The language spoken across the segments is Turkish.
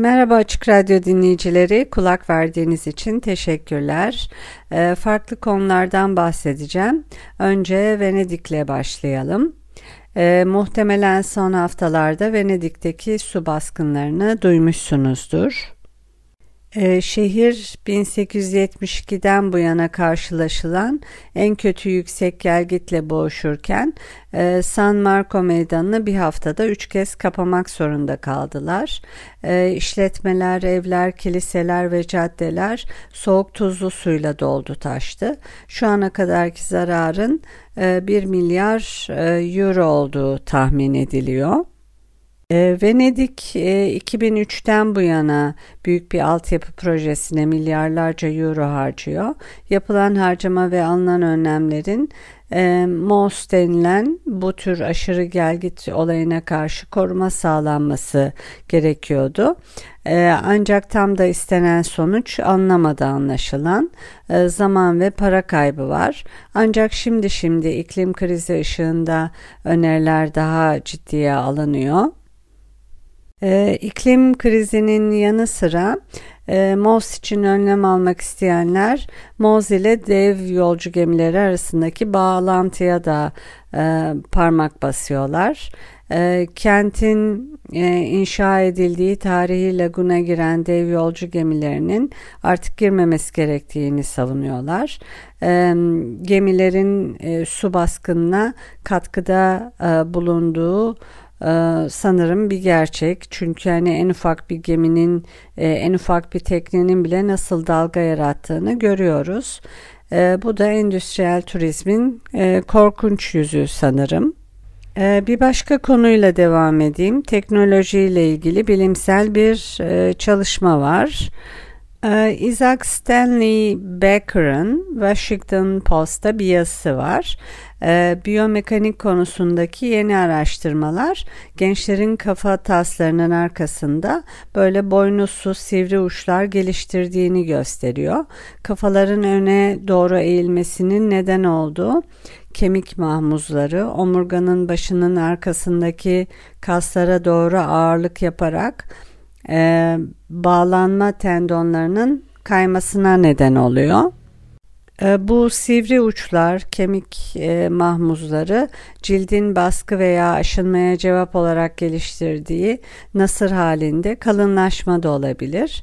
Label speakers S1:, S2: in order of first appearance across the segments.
S1: Merhaba Açık Radyo dinleyicileri, kulak verdiğiniz için teşekkürler. E, farklı konulardan bahsedeceğim. Önce Venedik'le başlayalım. E, muhtemelen son haftalarda Venedik'teki su baskınlarını duymuşsunuzdur. Ee, şehir 1872'den bu yana karşılaşılan en kötü yüksek gelgitle boğuşurken e, San Marco meydanını bir haftada üç kez kapamak zorunda kaldılar. E, işletmeler, evler, kiliseler ve caddeler soğuk tuzlu suyla doldu taştı. Şu ana kadarki zararın e, 1 milyar e, euro olduğu tahmin ediliyor. E, Venedik e, 2003'ten bu yana büyük bir altyapı projesine milyarlarca euro harcıyor. Yapılan harcama ve alınan önlemlerin e, MOS denilen bu tür aşırı gelgit olayına karşı koruma sağlanması gerekiyordu. E, ancak tam da istenen sonuç anlamadı anlaşılan. E, zaman ve para kaybı var. Ancak şimdi şimdi iklim krizi ışığında öneriler daha ciddiye alınıyor. E, iklim krizinin yanı sıra e, MOZ için önlem almak isteyenler MOZ ile dev yolcu gemileri arasındaki bağlantıya da e, parmak basıyorlar. E, kentin e, inşa edildiği tarihi laguna giren dev yolcu gemilerinin artık girmemesi gerektiğini savunuyorlar. E, gemilerin e, su baskınına katkıda e, bulunduğu ee, sanırım bir gerçek. Çünkü hani en ufak bir geminin, e, en ufak bir teknenin bile nasıl dalga yarattığını görüyoruz. Ee, bu da endüstriyel turizmin e, korkunç yüzü sanırım. Ee, bir başka konuyla devam edeyim. Teknolojiyle ilgili bilimsel bir e, çalışma var. Isaac Stanley Becker'ın Washington Post'ta bir yazısı var e, biyomekanik konusundaki yeni araştırmalar gençlerin kafa taslarının arkasında böyle boynuzsuz sivri uçlar geliştirdiğini gösteriyor. Kafaların öne doğru eğilmesinin neden olduğu kemik mahmuzları omurganın başının arkasındaki kaslara doğru ağırlık yaparak e, bağlanma tendonlarının kaymasına neden oluyor. Ee, bu sivri uçlar, kemik e, mahmuzları cildin baskı veya aşınmaya cevap olarak geliştirdiği nasır halinde kalınlaşma da olabilir.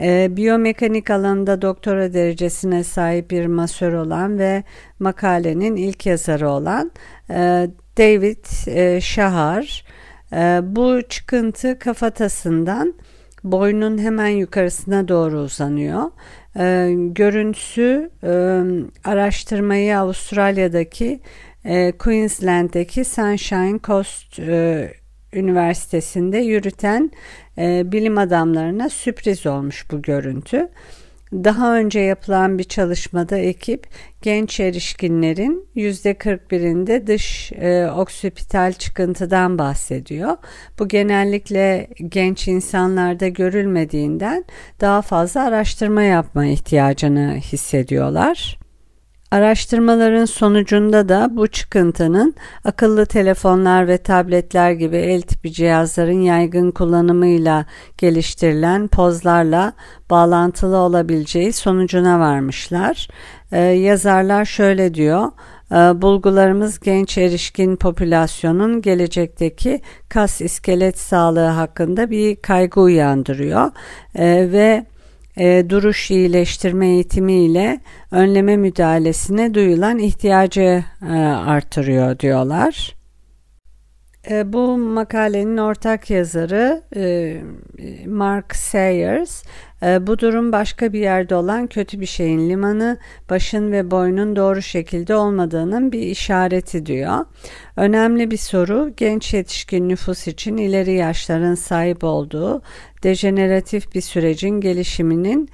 S1: E, biyomekanik alanında doktora derecesine sahip bir masör olan ve makalenin ilk yazarı olan e, David e, Shahar e, bu çıkıntı kafatasından boynun hemen yukarısına doğru uzanıyor e, görüntüsü araştırmayı Avustralya'daki e, Queensland'deki Sunshine Coast e, Üniversitesi'nde yürüten e, bilim adamlarına sürpriz olmuş bu görüntü. Daha önce yapılan bir çalışmada ekip genç erişkinlerin %41'inde dış e, oksipital çıkıntıdan bahsediyor. Bu genellikle genç insanlarda görülmediğinden daha fazla araştırma yapma ihtiyacını hissediyorlar. Araştırmaların sonucunda da bu çıkıntının akıllı telefonlar ve tabletler gibi el tipi cihazların yaygın kullanımıyla geliştirilen pozlarla bağlantılı olabileceği sonucuna varmışlar. Ee, yazarlar şöyle diyor. Ee, bulgularımız genç erişkin popülasyonun gelecekteki kas iskelet sağlığı hakkında bir kaygı uyandırıyor ee, ve e, duruş iyileştirme eğitimiyle önleme müdahalesine duyulan ihtiyacı e, artırıyor diyorlar. E, bu makalenin ortak yazarı e, Mark Sayers E, bu durum başka bir yerde olan kötü bir şeyin limanı, başın ve boynun doğru şekilde olmadığının bir işareti diyor. Önemli bir soru genç yetişkin nüfus için ileri yaşların sahip olduğu dejeneratif bir sürecin gelişiminin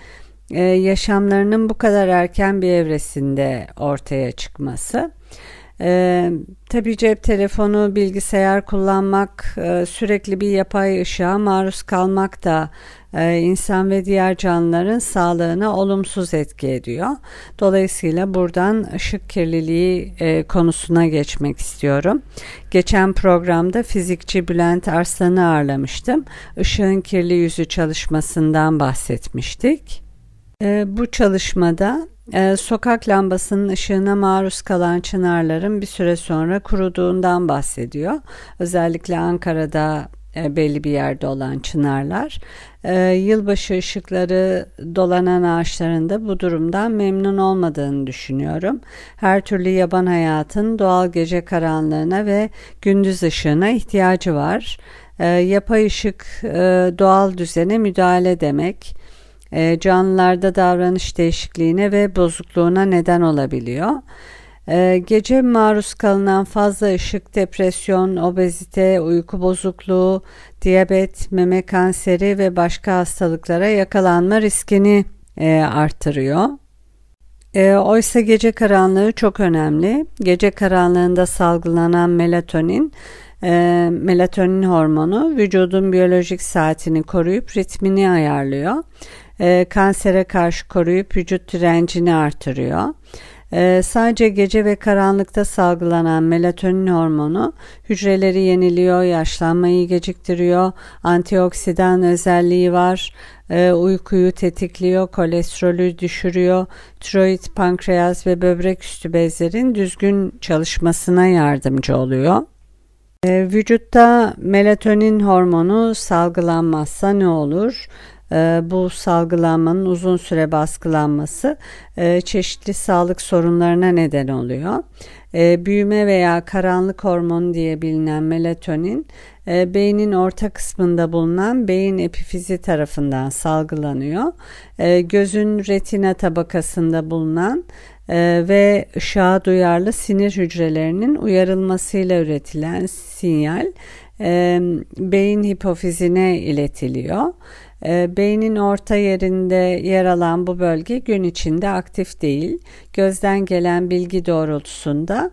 S1: e, yaşamlarının bu kadar erken bir evresinde ortaya çıkması. Ee, tabii cep telefonu, bilgisayar kullanmak, e, sürekli bir yapay ışığa maruz kalmak da e, insan ve diğer canlıların sağlığına olumsuz etki ediyor. Dolayısıyla buradan ışık kirliliği e, konusuna geçmek istiyorum. Geçen programda fizikçi Bülent Arslan'ı ağırlamıştım. Işığın kirli yüzü çalışmasından bahsetmiştik. E, bu çalışmada e, sokak lambasının ışığına maruz kalan çınarların bir süre sonra kuruduğundan bahsediyor. Özellikle Ankara'da e, belli bir yerde olan çınarlar. E, yılbaşı ışıkları dolanan ağaçlarında bu durumdan memnun olmadığını düşünüyorum. Her türlü yaban hayatın doğal gece karanlığına ve gündüz ışığına ihtiyacı var. E, yapay ışık e, doğal düzene müdahale demek e, canlılarda davranış değişikliğine ve bozukluğuna neden olabiliyor. E, gece maruz kalınan fazla ışık, depresyon, obezite, uyku bozukluğu, diyabet, meme kanseri ve başka hastalıklara yakalanma riskini e, artırıyor. E, oysa gece karanlığı çok önemli. Gece karanlığında salgılanan melatonin, e, melatonin hormonu vücudun biyolojik saatini koruyup ritmini ayarlıyor e, kansere karşı koruyup vücut direncini artırıyor. E, sadece gece ve karanlıkta salgılanan melatonin hormonu hücreleri yeniliyor, yaşlanmayı geciktiriyor, antioksidan özelliği var, e, uykuyu tetikliyor, kolesterolü düşürüyor, tiroid, pankreas ve böbrek üstü bezlerin düzgün çalışmasına yardımcı oluyor. E, vücutta melatonin hormonu salgılanmazsa ne olur? Ee, bu salgılanmanın uzun süre baskılanması e, çeşitli sağlık sorunlarına neden oluyor. E, büyüme veya karanlık hormonu diye bilinen melatonin e, beynin orta kısmında bulunan beyin epifizi tarafından salgılanıyor. Gözün retina tabakasında bulunan ve ışığa duyarlı sinir hücrelerinin uyarılmasıyla üretilen sinyal beyin hipofizine iletiliyor. E, beynin orta yerinde yer alan bu bölge gün içinde aktif değil. Gözden gelen bilgi doğrultusunda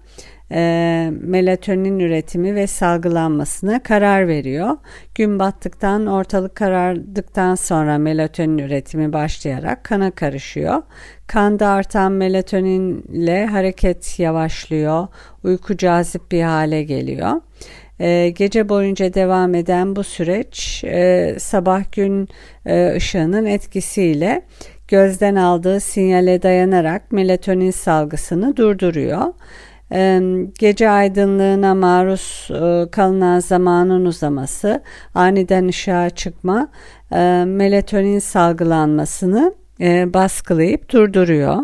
S1: e, melatonin üretimi ve salgılanmasına karar veriyor. Gün battıktan ortalık karardıktan sonra melatonin üretimi başlayarak kana karışıyor. Kanda artan melatoninle hareket yavaşlıyor, uyku cazip bir hale geliyor. E, gece boyunca devam eden bu süreç e, sabah gün e, ışığının etkisiyle gözden aldığı sinyale dayanarak melatonin salgısını durduruyor. E, gece aydınlığına maruz e, kalınan zamanın uzaması, aniden ışığa çıkma, melatonin salgılanmasını baskılayıp durduruyor.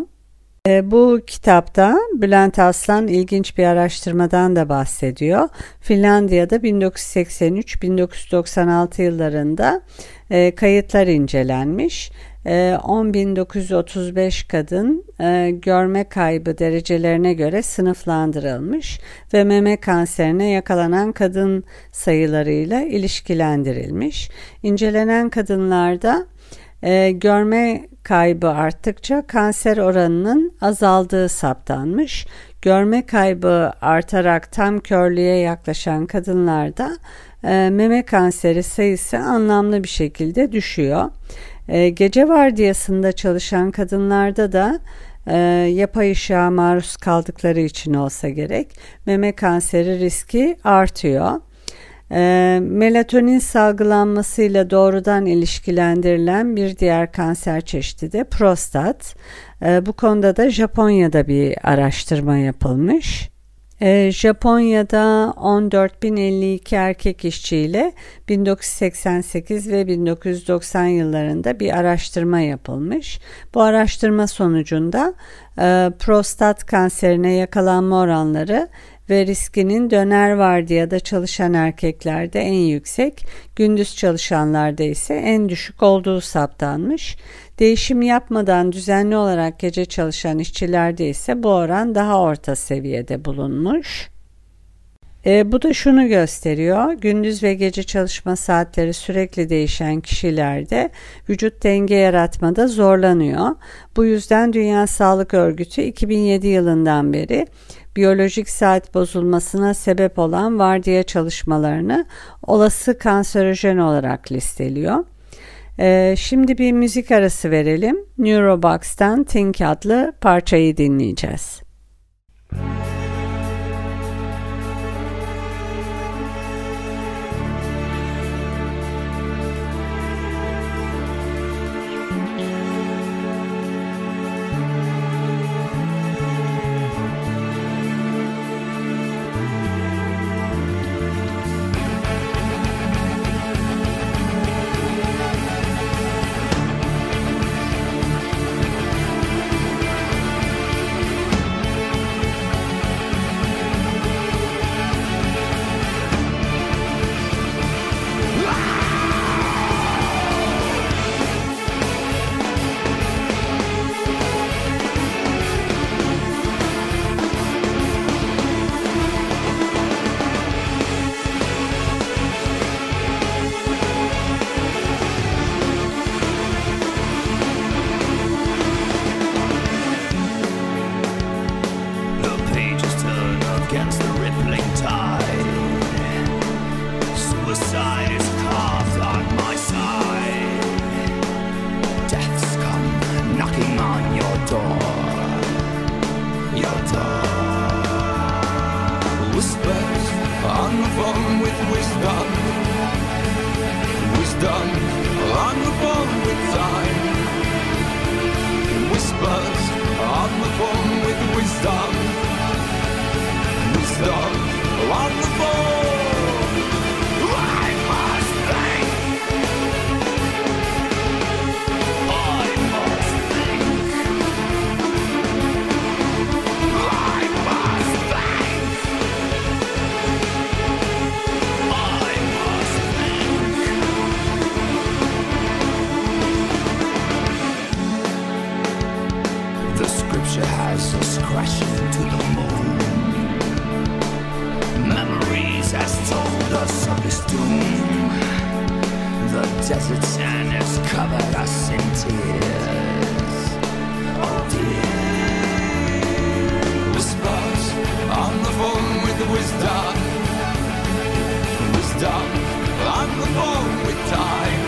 S1: E, bu kitapta Bülent Aslan ilginç bir araştırmadan da bahsediyor. Finlandiya'da 1983-1996 yıllarında e, kayıtlar incelenmiş. E, 10.935 kadın e, görme kaybı derecelerine göre sınıflandırılmış ve meme kanserine yakalanan kadın sayılarıyla ilişkilendirilmiş. İncelenen kadınlarda e, görme kaybı arttıkça kanser oranının azaldığı saptanmış. Görme kaybı artarak tam körlüğe yaklaşan kadınlarda e, meme kanseri sayısı anlamlı bir şekilde düşüyor. E, gece vardiyasında çalışan kadınlarda da e, yapay ışığa maruz kaldıkları için olsa gerek meme kanseri riski artıyor. E, melatonin salgılanmasıyla doğrudan ilişkilendirilen bir diğer kanser çeşidi de prostat. E, bu konuda da Japonya'da bir araştırma yapılmış. E, Japonya'da 14.052 erkek işçiyle 1988 ve 1990 yıllarında bir araştırma yapılmış. Bu araştırma sonucunda e, prostat kanserine yakalanma oranları
S2: ve riskinin döner vardiyada çalışan erkeklerde en yüksek, gündüz çalışanlarda ise en düşük olduğu saptanmış. Değişim yapmadan düzenli olarak gece çalışan işçilerde ise bu oran daha orta seviyede bulunmuş. E, bu da şunu gösteriyor. Gündüz ve gece çalışma saatleri sürekli değişen kişilerde vücut denge yaratmada zorlanıyor. Bu yüzden Dünya Sağlık Örgütü 2007 yılından beri biyolojik saat bozulmasına sebep olan vardiya çalışmalarını olası kanserojen olarak listeliyor. Ee, şimdi bir müzik arası verelim. Neurobox'tan Think adlı parçayı dinleyeceğiz. crashing to the moon. Memories has told us of his doom. The desert sand has covered us in tears. Oh dear.
S3: Whispers on the phone with wisdom. Wisdom on the phone with time.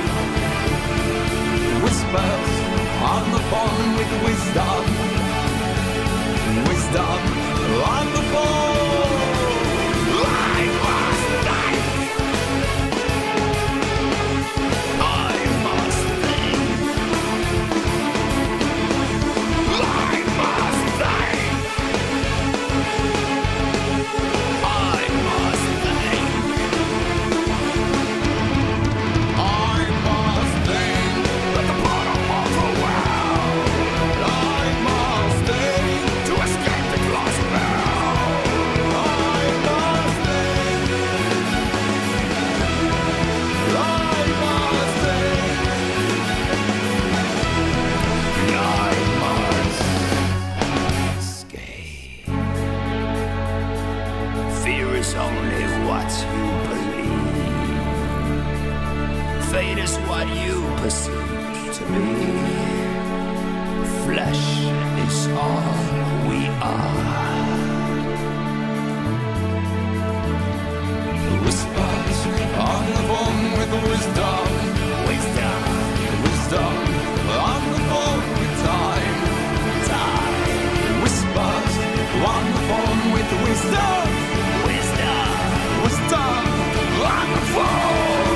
S3: Whispers on the phone with wisdom. Amsterdam. On the ball.
S2: flesh is all we are.
S3: Whispers on the phone with wisdom,
S2: wisdom,
S3: wisdom on the phone with time,
S2: time.
S3: Whispers on the phone with wisdom,
S2: wisdom,
S3: wisdom
S2: on the phone.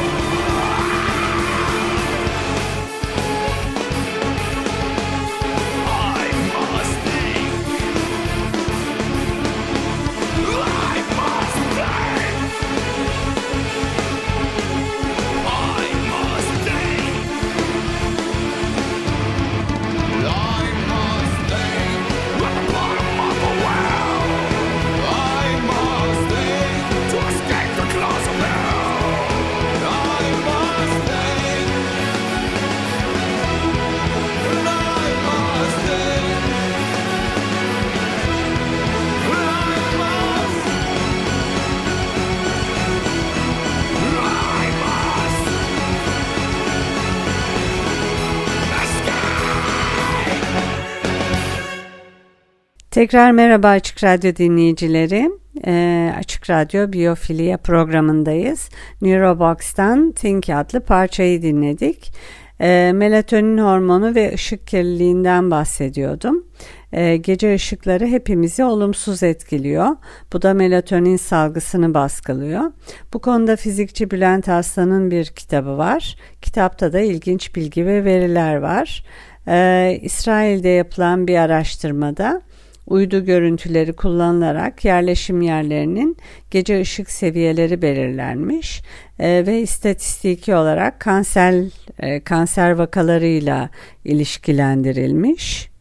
S1: Tekrar merhaba Açık Radyo dinleyicileri. E, Açık Radyo Biyofilya programındayız. Neurobox'tan Think adlı parçayı dinledik. E, melatonin hormonu ve ışık kirliliğinden bahsediyordum. E, gece ışıkları hepimizi olumsuz etkiliyor. Bu da melatonin salgısını baskılıyor. Bu konuda fizikçi Bülent Aslan'ın bir kitabı var. Kitapta da ilginç bilgi ve veriler var. E, İsrail'de yapılan bir araştırmada uydu görüntüleri kullanılarak yerleşim yerlerinin gece ışık seviyeleri belirlenmiş e, ve istatistiki olarak kanser e, kanser vakalarıyla ilişkilendirilmiş.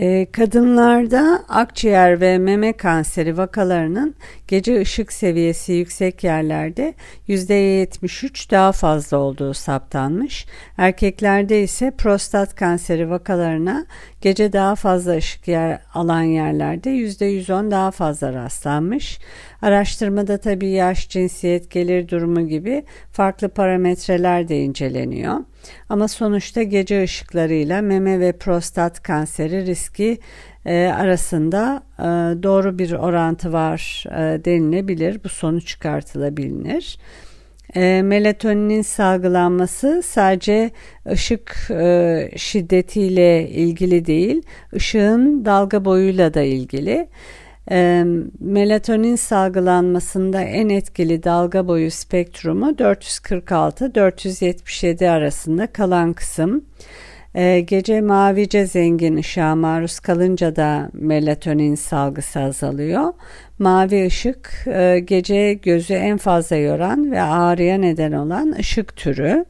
S1: E, kadınlarda akciğer ve meme kanseri vakalarının gece ışık seviyesi yüksek yerlerde %73 daha fazla olduğu saptanmış. Erkeklerde ise prostat kanseri vakalarına gece daha fazla ışık yer alan yerlerde %110 daha fazla rastlanmış. Araştırmada tabii yaş, cinsiyet, gelir durumu gibi farklı parametreler de inceleniyor. Ama sonuçta gece ışıklarıyla meme ve prostat kanseri riski e, arasında e, doğru bir orantı var e, denilebilir. Bu sonuç çıkartılabilir. E, melatoninin salgılanması sadece ışık e, şiddetiyle ilgili değil, ışığın dalga boyuyla da ilgili. E, melatonin salgılanmasında en etkili dalga boyu spektrumu 446-477 arasında kalan kısım. E, gece mavice zengin ışığa maruz kalınca da melatonin salgısı azalıyor. Mavi ışık e, gece gözü en fazla yoran ve ağrıya neden olan ışık türü.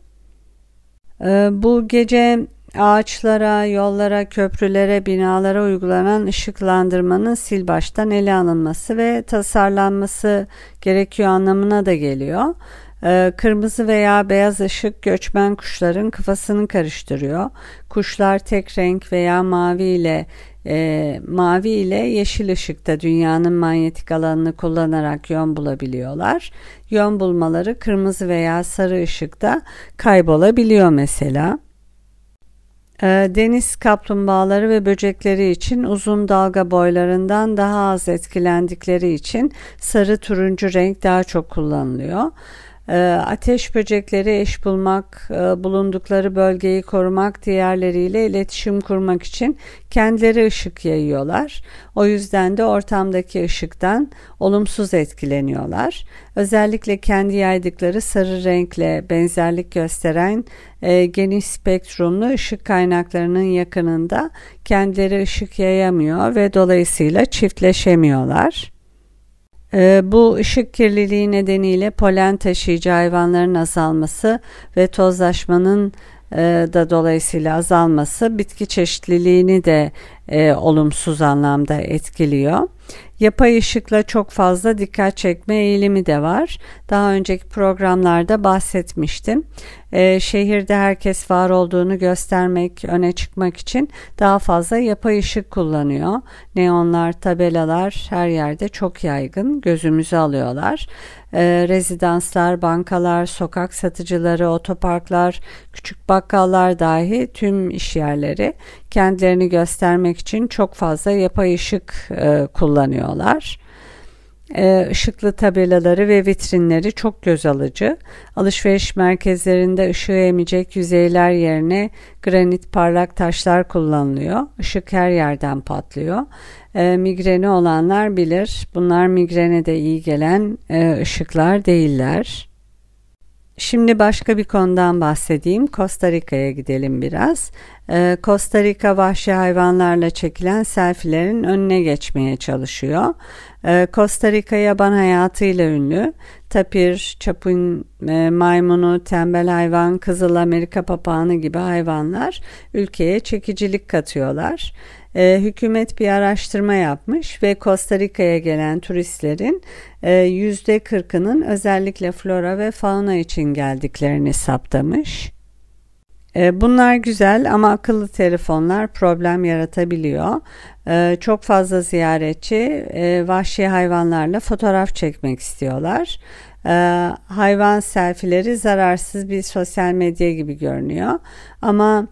S1: E, bu gece ağaçlara, yollara, köprülere, binalara uygulanan ışıklandırmanın sil baştan ele alınması ve tasarlanması gerekiyor anlamına da geliyor. Ee, kırmızı veya beyaz ışık göçmen kuşların kafasını karıştırıyor. Kuşlar tek renk veya mavi ile e, mavi ile yeşil ışıkta dünyanın manyetik alanını kullanarak yön bulabiliyorlar. Yön bulmaları kırmızı veya sarı ışıkta kaybolabiliyor mesela. Ee, deniz kaplumbağaları ve böcekleri için uzun dalga boylarından daha az etkilendikleri için sarı turuncu renk daha çok kullanılıyor. Ee, ateş böcekleri eş bulmak, e, bulundukları bölgeyi korumak, diğerleriyle iletişim kurmak için kendileri ışık yayıyorlar. O yüzden de ortamdaki ışıktan olumsuz etkileniyorlar. Özellikle kendi yaydıkları sarı renkle benzerlik gösteren e, geniş spektrumlu ışık kaynaklarının yakınında kendileri ışık yayamıyor ve dolayısıyla çiftleşemiyorlar. Ee, bu ışık kirliliği nedeniyle polen taşıyıcı hayvanların azalması ve tozlaşmanın e, da dolayısıyla azalması bitki çeşitliliğini de e, olumsuz anlamda etkiliyor. Yapay ışıkla çok fazla dikkat çekme eğilimi de var. Daha önceki programlarda bahsetmiştim. Ee, şehirde herkes var olduğunu göstermek, öne çıkmak için daha fazla yapay ışık kullanıyor. Neonlar, tabelalar her yerde çok yaygın, gözümüzü alıyorlar. Ee, rezidanslar, bankalar, sokak satıcıları, otoparklar, küçük bakkallar dahi tüm iş yerleri kendilerini göstermek için çok fazla yapay ışık e, kullanıyorlar. E, ışıklı tabelaları ve vitrinleri çok göz alıcı. Alışveriş merkezlerinde ışığı emecek yüzeyler yerine granit parlak taşlar kullanılıyor. Işık her yerden patlıyor. E, migreni olanlar bilir. Bunlar migrene de iyi gelen e, ışıklar değiller. Şimdi başka bir konudan bahsedeyim. Costa Rica'ya gidelim biraz. Ee, Costa Rica vahşi hayvanlarla çekilen selfilerin önüne geçmeye çalışıyor. Ee, Costa Rica yaban hayatıyla ünlü. Tapir, çapın e, maymunu, tembel hayvan, kızıl Amerika papağanı gibi hayvanlar ülkeye çekicilik katıyorlar e, hükümet bir araştırma yapmış ve Costa Rica'ya gelen turistlerin e, yüzde 40'ının özellikle flora ve fauna için geldiklerini saptamış. E, bunlar güzel ama akıllı telefonlar problem yaratabiliyor. E, çok fazla ziyaretçi vahşi hayvanlarla fotoğraf çekmek istiyorlar. Hayvan selfileri zararsız bir sosyal medya gibi görünüyor ama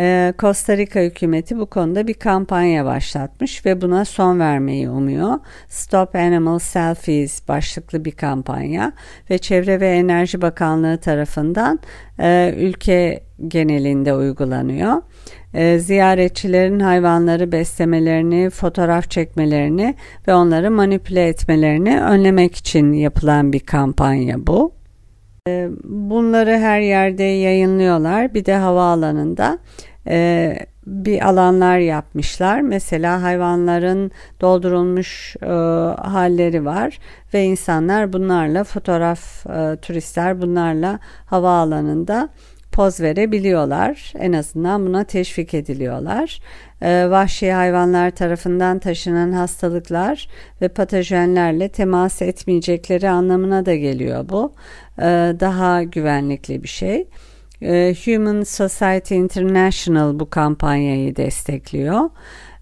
S1: Ee, Costa Rica hükümeti bu konuda bir kampanya başlatmış ve buna son vermeyi umuyor. Stop Animal Selfies başlıklı bir kampanya ve Çevre ve Enerji Bakanlığı tarafından e, ülke genelinde uygulanıyor. E, ziyaretçilerin hayvanları beslemelerini, fotoğraf çekmelerini ve onları manipüle etmelerini önlemek için yapılan bir kampanya bu. E, bunları her yerde yayınlıyorlar. Bir de havaalanında e, bir alanlar yapmışlar. Mesela hayvanların doldurulmuş e, halleri var ve insanlar bunlarla fotoğraf e, turistler bunlarla havaalanında poz verebiliyorlar. En azından buna teşvik ediliyorlar. Ee, vahşi hayvanlar tarafından taşınan hastalıklar ve patojenlerle temas etmeyecekleri anlamına da geliyor bu. Ee, daha güvenlikli bir şey. Ee, Human Society International bu kampanyayı destekliyor.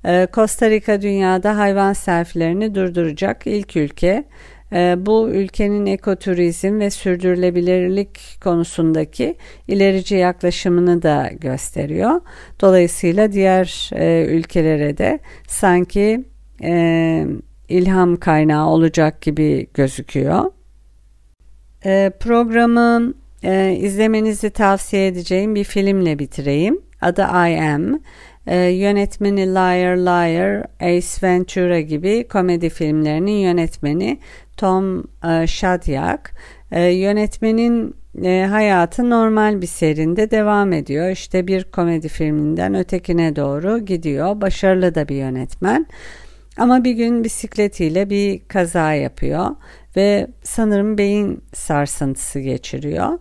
S1: Ee, Costa Rica dünyada hayvan selfilerini durduracak ilk ülke. Ee, bu ülkenin ekoturizm ve sürdürülebilirlik konusundaki ilerici yaklaşımını da gösteriyor. Dolayısıyla diğer e, ülkelere de sanki e, ilham kaynağı olacak gibi gözüküyor. E, programı e, izlemenizi tavsiye edeceğim bir filmle bitireyim. Adı I Am. E, yönetmeni Liar Liar, Ace Ventura gibi komedi filmlerinin yönetmeni Tom e, Shadyac. E, yönetmenin e, hayatı normal bir serinde devam ediyor. İşte bir komedi filminden ötekine doğru gidiyor. Başarılı da bir yönetmen. Ama bir gün bisikletiyle bir kaza yapıyor ve sanırım beyin sarsıntısı geçiriyor.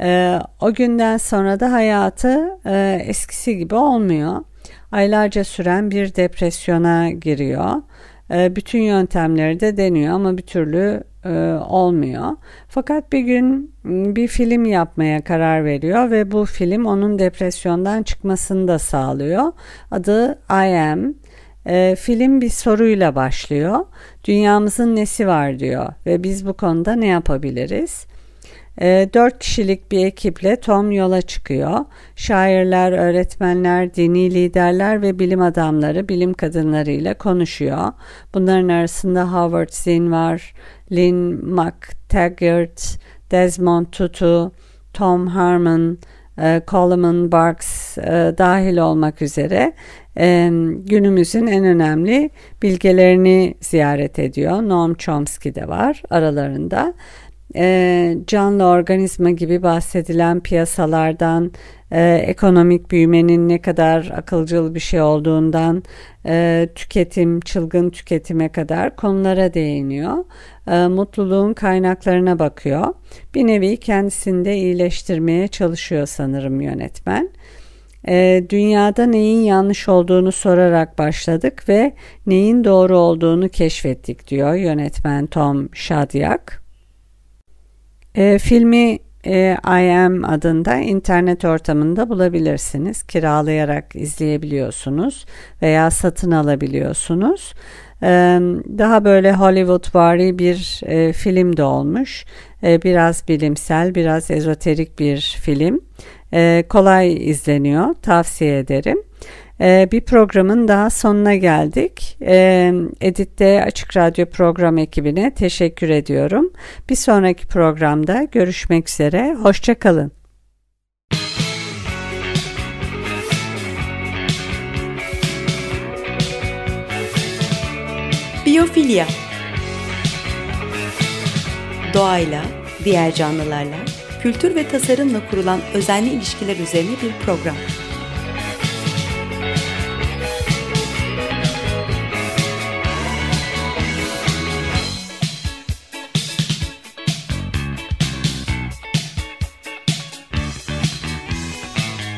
S1: E, o günden sonra da hayatı e, eskisi gibi olmuyor. Aylarca süren bir depresyona giriyor. E, bütün yöntemleri de deniyor ama bir türlü e, olmuyor. Fakat bir gün bir film yapmaya karar veriyor ve bu film onun depresyondan çıkmasını da sağlıyor. Adı I Am. E, film bir soruyla başlıyor. Dünyamızın nesi var diyor ve biz bu konuda ne yapabiliriz? E, dört kişilik bir ekiple Tom yola çıkıyor. Şairler, öğretmenler, dini liderler ve bilim adamları, bilim kadınlarıyla konuşuyor. Bunların arasında Howard Zinn var, Lynn McTaggart, Desmond Tutu, Tom Harmon, e, Coleman Barks e, dahil olmak üzere e, günümüzün en önemli bilgelerini ziyaret ediyor. Noam Chomsky de var aralarında e, canlı organizma gibi bahsedilen piyasalardan, e, ekonomik büyümenin ne kadar akılcıl bir şey olduğundan, e, tüketim, çılgın tüketime kadar konulara değiniyor. E, mutluluğun kaynaklarına bakıyor. Bir nevi kendisini de iyileştirmeye çalışıyor sanırım yönetmen. E, dünyada neyin yanlış olduğunu sorarak başladık ve neyin doğru olduğunu keşfettik diyor yönetmen Tom Shadyac. E, filmi e, I Am adında internet ortamında bulabilirsiniz. Kiralayarak izleyebiliyorsunuz veya satın alabiliyorsunuz. E, daha böyle Hollywood vari bir e, film de olmuş. E, biraz bilimsel, biraz ezoterik bir film. E, kolay izleniyor, tavsiye ederim. Ee, bir programın daha sonuna geldik. Ee, Edit'te Açık Radyo program ekibine teşekkür ediyorum. Bir sonraki programda görüşmek üzere. Hoşçakalın.
S4: Biyofilya Doğayla, diğer canlılarla, kültür ve tasarımla kurulan özenli ilişkiler üzerine bir program.